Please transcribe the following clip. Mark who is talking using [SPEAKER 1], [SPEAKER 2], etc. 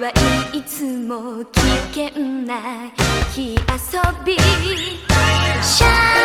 [SPEAKER 1] はいつも危険な日遊び。シャー